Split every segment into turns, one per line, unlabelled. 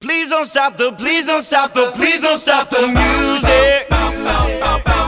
Please don't stop the, please don't stop the, please don't stop the music.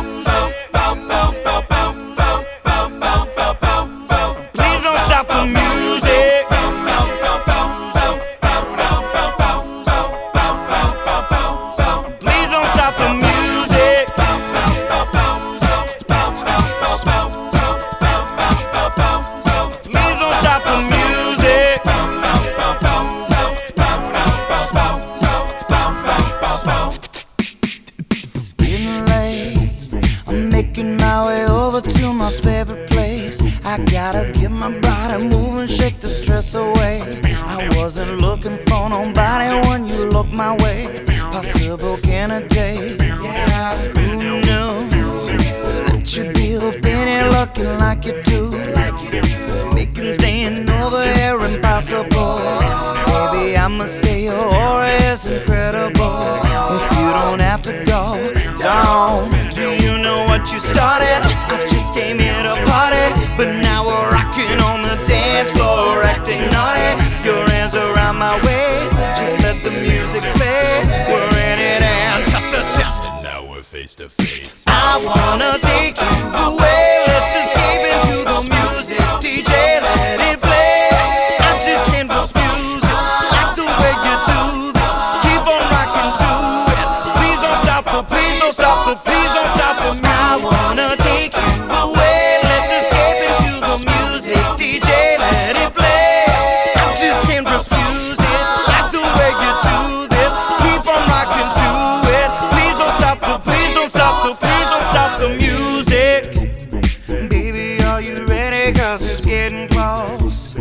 Making my way over to my favorite place. I gotta get my body moving, shake the stress away. I wasn't looking for nobody when you looked my way. Possible candidate. Yeah, who knew that you'd be the penny looking like you do? Making staying over here impossible. Baby, I'ma say your aura is incredible. If you don't have to go do you know what you started? I just came here to party, but now we're rocking on the dance floor, acting naughty. Your hands around my waist, just let the music play. We're in it and just a test.
And now we're face to face.
I wanna
please don't stop the music.
I wanna take you away. Let's escape into the music. DJ, let it play. I just can't refuse it. Like the way you do this.
Keep on rocking to it. Please don't stop the, please don't stop the, please don't stop the music.
Baby, are you ready? Cause it's getting close.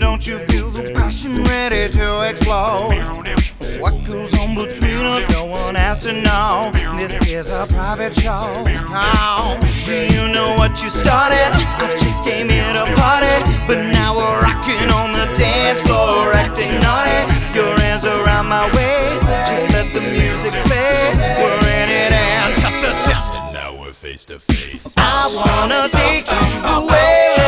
Don't you feel the passion ready to explode? What goes on between us, no one has to know. This is a private show. Oh, do you know what you started? I just came here to party, but now we're rocking on the dance floor, acting naughty. Your hands around my waist, just let the music play. We're in it and just a test.
And now we're face to face.
I wanna take you away.